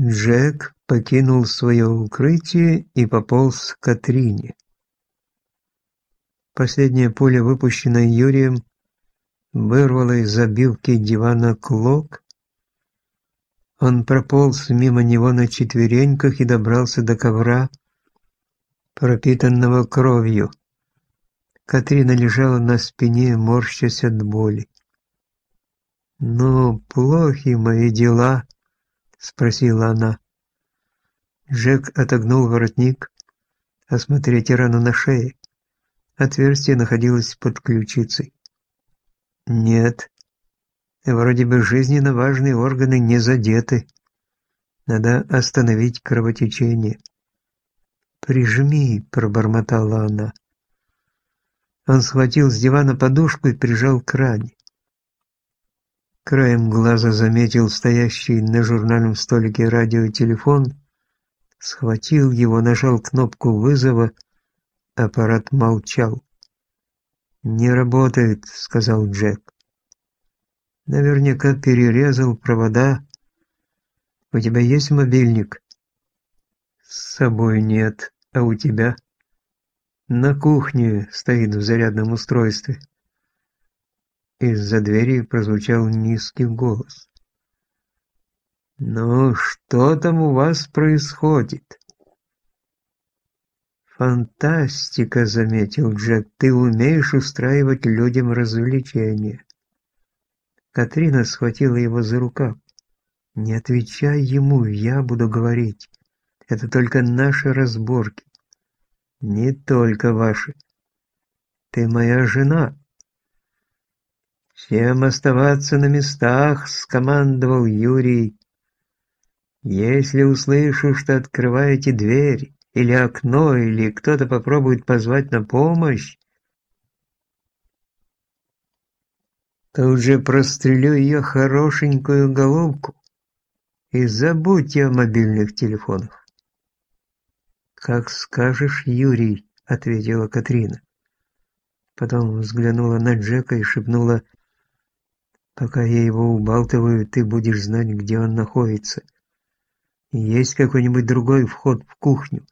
Джек покинул свое укрытие и пополз к Катрине. Последняя пуля, выпущенная Юрием, вырвала из забивки дивана клок. Он прополз мимо него на четвереньках и добрался до ковра, пропитанного кровью. Катрина лежала на спине, морщась от боли. «Ну, плохи мои дела», — спросила она. Джек отогнул воротник, осмотреть рану на шее. Отверстие находилось под ключицей. «Нет, вроде бы жизненно важные органы не задеты. Надо остановить кровотечение». «Прижми», — пробормотала она. Он схватил с дивана подушку и прижал к ране. Краем глаза заметил стоящий на журнальном столике радиотелефон, схватил его, нажал кнопку вызова, аппарат молчал. «Не работает», — сказал Джек. «Наверняка перерезал провода. У тебя есть мобильник?» «С собой нет, а у тебя?» «На кухне стоит в зарядном устройстве». Из-за двери прозвучал низкий голос. «Ну, что там у вас происходит?» «Фантастика», — заметил Джек, — «ты умеешь устраивать людям развлечения». Катрина схватила его за рукав. «Не отвечай ему, я буду говорить. Это только наши разборки. Не только ваши. Ты моя жена». «Всем оставаться на местах», — скомандовал Юрий. «Если услышу, что открываете дверь или окно, или кто-то попробует позвать на помощь, то уже прострелю ее хорошенькую головку и забудьте о мобильных телефонах». «Как скажешь, Юрий», — ответила Катрина. Потом взглянула на Джека и шепнула Пока я его убалтываю, ты будешь знать, где он находится. Есть какой-нибудь другой вход в кухню?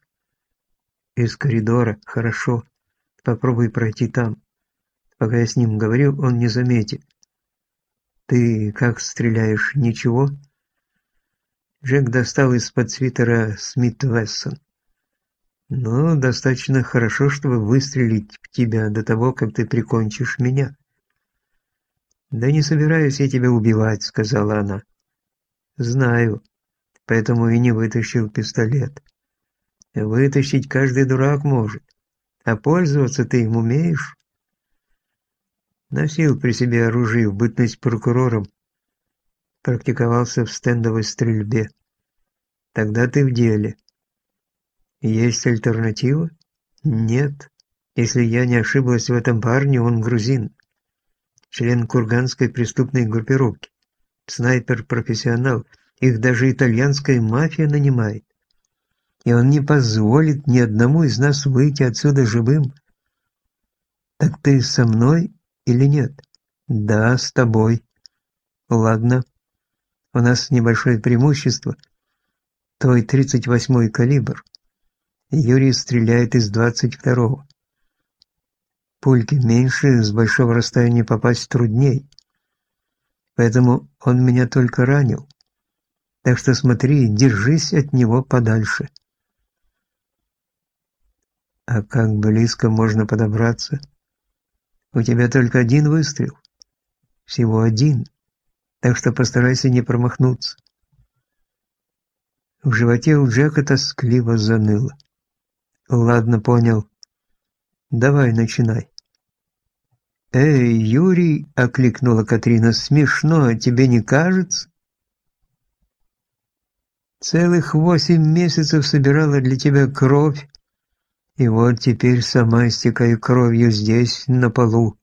Из коридора, хорошо. Попробуй пройти там. Пока я с ним говорю, он не заметит. Ты как стреляешь, ничего? Джек достал из-под свитера Смит Вессон. Ну, достаточно хорошо, чтобы выстрелить в тебя до того, как ты прикончишь меня. «Да не собираюсь я тебя убивать», — сказала она. «Знаю, поэтому и не вытащил пистолет. Вытащить каждый дурак может, а пользоваться ты им умеешь?» Носил при себе оружие в бытность прокурором, практиковался в стендовой стрельбе. Тогда ты в деле. Есть альтернатива? Нет. Если я не ошиблась в этом парне, он грузин член курганской преступной группировки, снайпер-профессионал, их даже итальянская мафия нанимает. И он не позволит ни одному из нас выйти отсюда живым. Так ты со мной или нет? Да, с тобой. Ладно. У нас небольшое преимущество. Твой 38-й калибр. Юрий стреляет из 22-го. Пульки меньше, с большого расстояния попасть трудней. Поэтому он меня только ранил. Так что смотри, держись от него подальше. А как близко можно подобраться? У тебя только один выстрел. Всего один. Так что постарайся не промахнуться. В животе у Джека тоскливо заныло. Ладно, понял. Давай, начинай. «Эй, Юрий!» — окликнула Катрина. «Смешно, тебе не кажется?» «Целых восемь месяцев собирала для тебя кровь, и вот теперь сама истекаю кровью здесь, на полу».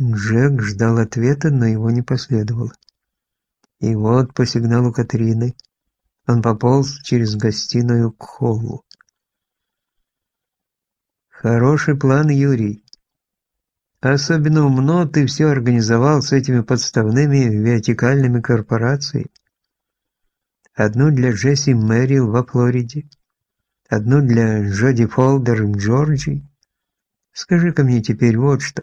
Джек ждал ответа, но его не последовало. И вот по сигналу Катрины он пополз через гостиную к холлу. «Хороший план, Юрий. Особенно умно ты все организовал с этими подставными вертикальными корпорациями. одну для Джесси Мэрил во Флориде, одну для Джоди Фолдер в Джорджии. Скажи-ка мне теперь вот что.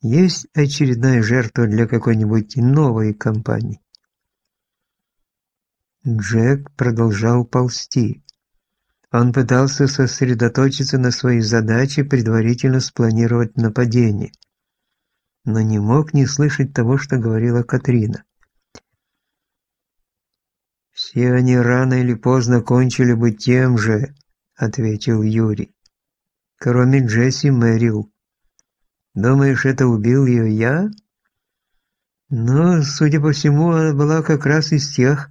Есть очередная жертва для какой-нибудь новой компании? Джек продолжал ползти. Он пытался сосредоточиться на своей задаче предварительно спланировать нападение, но не мог не слышать того, что говорила Катрина. «Все они рано или поздно кончили бы тем же», — ответил Юрий. «Кроме Джесси Мэрил. Думаешь, это убил ее я?» «Но, судя по всему, она была как раз из тех,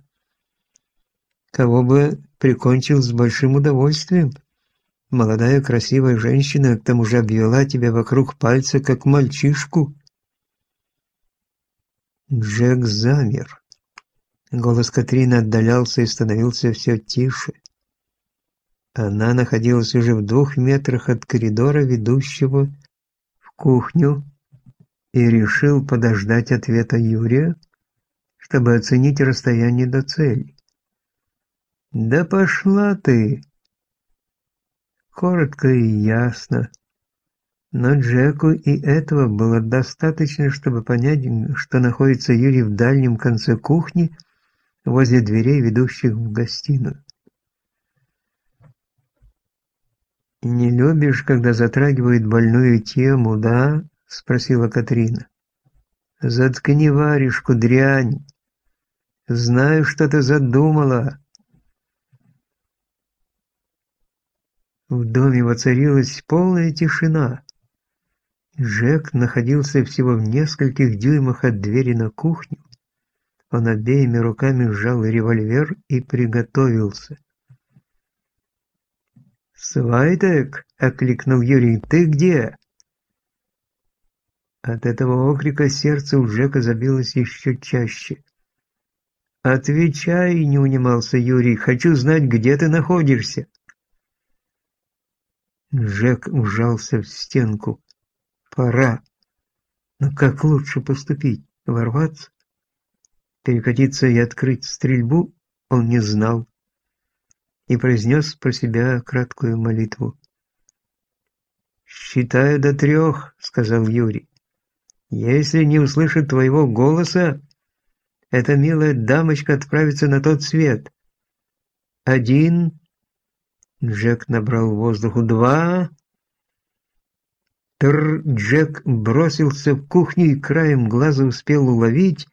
кого бы прикончил с большим удовольствием. Молодая красивая женщина к тому же обвела тебя вокруг пальца, как мальчишку. Джек замер. Голос Катрины отдалялся и становился все тише. Она находилась уже в двух метрах от коридора, ведущего в кухню, и решил подождать ответа Юрия, чтобы оценить расстояние до цели. «Да пошла ты!» Коротко и ясно. Но Джеку и этого было достаточно, чтобы понять, что находится Юрий в дальнем конце кухни, возле дверей, ведущих в гостиную. «Не любишь, когда затрагивают больную тему, да?» — спросила Катрина. «Заткни варежку, дрянь. Знаю, что ты задумала. В доме воцарилась полная тишина. Джек находился всего в нескольких дюймах от двери на кухню. Он обеими руками сжал револьвер и приготовился. «Свайтек!» — окликнул Юрий. «Ты где?» От этого окрика сердце у Джека забилось еще чаще. «Отвечай!» — не унимался Юрий. «Хочу знать, где ты находишься!» Жек вжался в стенку. Пора. Но как лучше поступить? Ворваться? Перекатиться и открыть стрельбу он не знал. И произнес про себя краткую молитву. «Считаю до трех», — сказал Юрий. «Если не услышит твоего голоса, эта милая дамочка отправится на тот свет. Один, Джек набрал воздуху два. Тр Джек бросился в кухню и краем глаза успел уловить,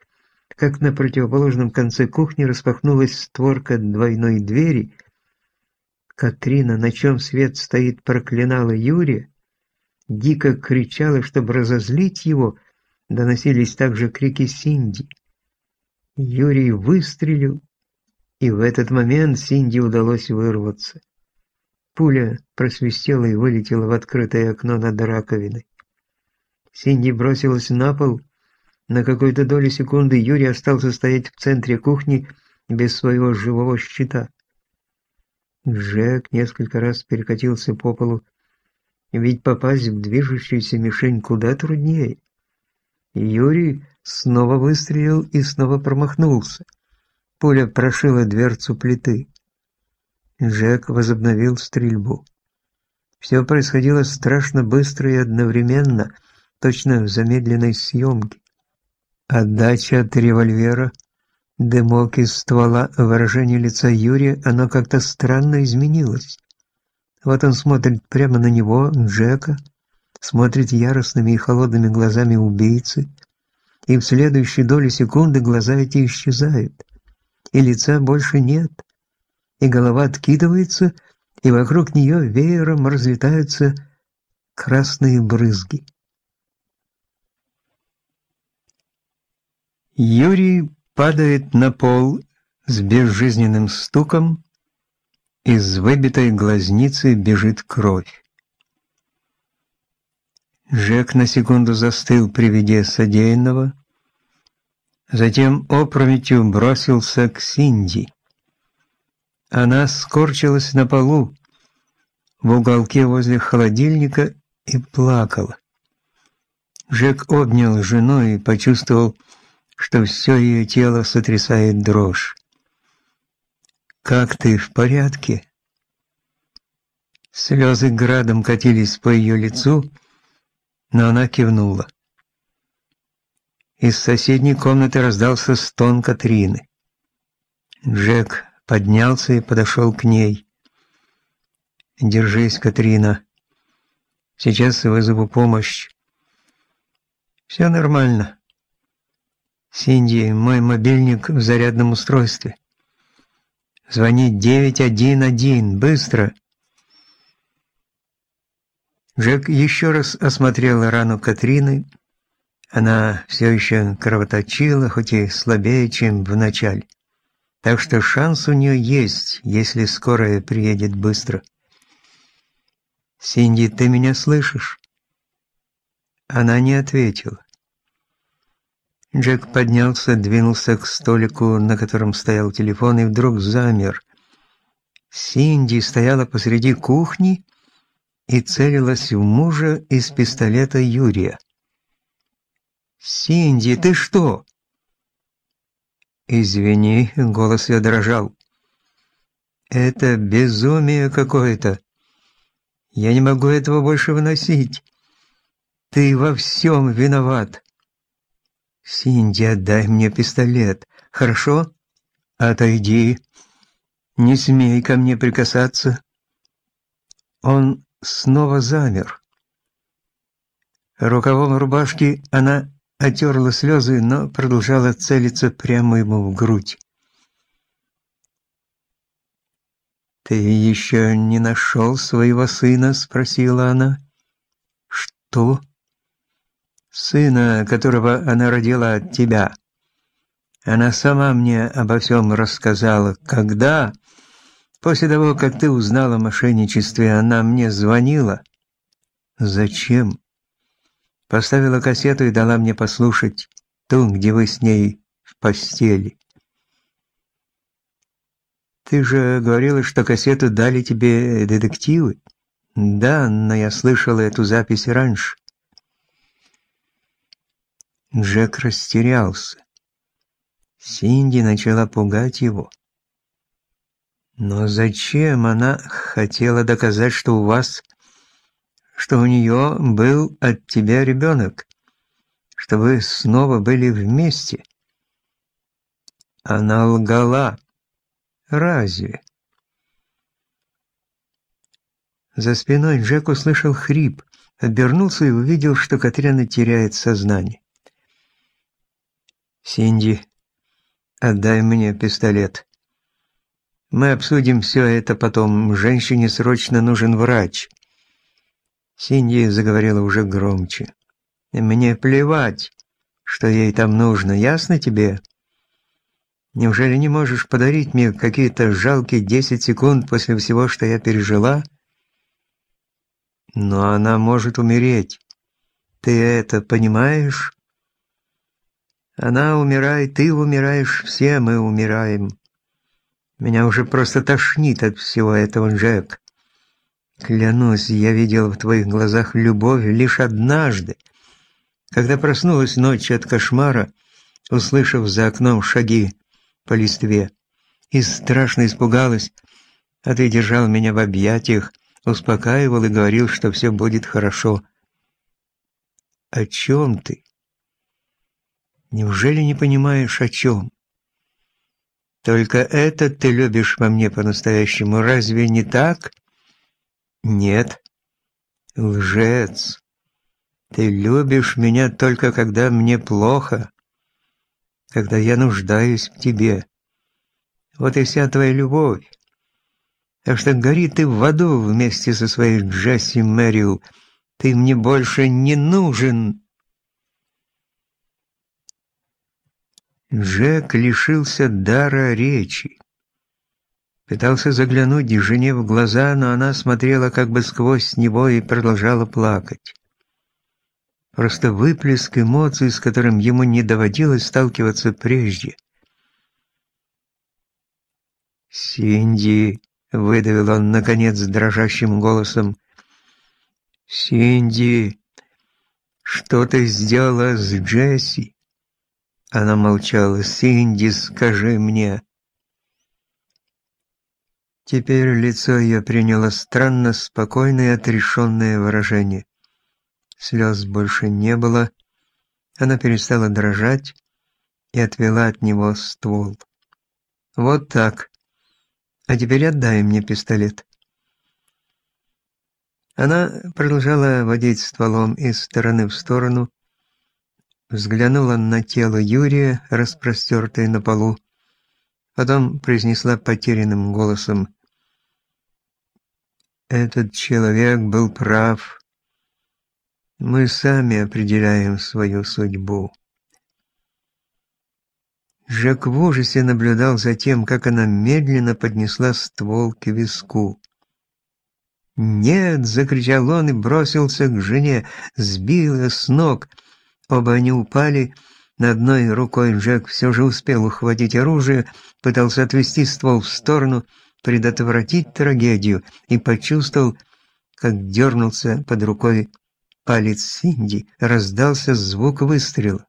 как на противоположном конце кухни распахнулась створка двойной двери. Катрина, на чем свет стоит, проклинала Юрия, дико кричала, чтобы разозлить его, доносились также крики Синди. Юрий выстрелил, и в этот момент Синди удалось вырваться. Пуля просвистела и вылетела в открытое окно над раковиной. Синди бросилась на пол. На какой-то долю секунды Юрий остался стоять в центре кухни без своего живого щита. Джек несколько раз перекатился по полу, ведь попасть в движущуюся мишень куда труднее. Юрий снова выстрелил и снова промахнулся. Пуля прошила дверцу плиты. Джек возобновил стрельбу. Все происходило страшно быстро и одновременно, точно в замедленной съемке. Отдача от револьвера, дымок из ствола, выражение лица Юрия, оно как-то странно изменилось. Вот он смотрит прямо на него, Джека, смотрит яростными и холодными глазами убийцы, и в следующей доли секунды глаза эти исчезают, и лица больше нет и голова откидывается, и вокруг нее веером разлетаются красные брызги. Юрий падает на пол с безжизненным стуком, из выбитой глазницы бежит кровь. Жек на секунду застыл при виде содеянного, затем опрометью бросился к Синди. Она скорчилась на полу в уголке возле холодильника и плакала. Жек обнял жену и почувствовал, что все ее тело сотрясает дрожь. «Как ты, в порядке?» Слезы градом катились по ее лицу, но она кивнула. Из соседней комнаты раздался стон Катрины. Джек поднялся и подошел к ней. «Держись, Катрина. Сейчас вызову помощь». «Все нормально. Синди, мой мобильник в зарядном устройстве. Звони 911, быстро!» Джек еще раз осмотрел рану Катрины. Она все еще кровоточила, хоть и слабее, чем в начале. Так что шанс у нее есть, если скорая приедет быстро. «Синди, ты меня слышишь?» Она не ответила. Джек поднялся, двинулся к столику, на котором стоял телефон, и вдруг замер. Синди стояла посреди кухни и целилась в мужа из пистолета Юрия. «Синди, ты что?» «Извини», — голос я дрожал. «Это безумие какое-то. Я не могу этого больше выносить. Ты во всем виноват». «Синди, отдай мне пистолет, хорошо? Отойди. Не смей ко мне прикасаться». Он снова замер. Рукавом рубашки она отерла слезы, но продолжала целиться прямо ему в грудь. «Ты еще не нашел своего сына?» — спросила она. «Что?» «Сына, которого она родила от тебя. Она сама мне обо всем рассказала. Когда?» После того, как ты узнала о мошенничестве, она мне звонила. Зачем? Поставила кассету и дала мне послушать ту, где вы с ней в постели. Ты же говорила, что кассету дали тебе детективы. Да, но я слышала эту запись раньше. Джек растерялся. Синди начала пугать его. Но зачем она хотела доказать, что у вас, что у нее был от тебя ребенок, что вы снова были вместе? Она лгала. Разве? За спиной Джек услышал хрип, обернулся и увидел, что Катрина теряет сознание. «Синди, отдай мне пистолет». Мы обсудим все это потом. Женщине срочно нужен врач. Синди заговорила уже громче. Мне плевать, что ей там нужно, ясно тебе? Неужели не можешь подарить мне какие-то жалкие десять секунд после всего, что я пережила? Но она может умереть. Ты это понимаешь? Она умирает, ты умираешь, все мы умираем. Меня уже просто тошнит от всего этого, Джек. Клянусь, я видел в твоих глазах любовь лишь однажды, когда проснулась ночью от кошмара, услышав за окном шаги по листве, и страшно испугалась, а ты держал меня в объятиях, успокаивал и говорил, что все будет хорошо. О чем ты? Неужели не понимаешь, о чем? Только это ты любишь во мне по-настоящему, разве не так? Нет. Лжец. Ты любишь меня только когда мне плохо, когда я нуждаюсь в тебе. Вот и вся твоя любовь. Так что гори ты в аду вместе со своей Джесси Мэрил. Ты мне больше не нужен. Джек лишился дара речи. Пытался заглянуть жене в глаза, но она смотрела как бы сквозь него и продолжала плакать. Просто выплеск эмоций, с которым ему не доводилось сталкиваться прежде. «Синди», — выдавил он, наконец, дрожащим голосом, — «Синди, что ты сделала с Джесси?» Она молчала. «Синди, скажи мне». Теперь лицо ее приняло странно спокойное отрешенное выражение. Слез больше не было, она перестала дрожать и отвела от него ствол. «Вот так. А теперь отдай мне пистолет». Она продолжала водить стволом из стороны в сторону, взглянула на тело Юрия, распростертое на полу, потом произнесла потерянным голосом «Этот человек был прав. Мы сами определяем свою судьбу». Жак в ужасе наблюдал за тем, как она медленно поднесла ствол к виску. «Нет!» — закричал он и бросился к жене, сбил ее с ног. Оба они упали. На одной рукой Джек все же успел ухватить оружие, пытался отвести ствол в сторону, предотвратить трагедию, и почувствовал, как дернулся под рукой палец Синди, раздался звук выстрела.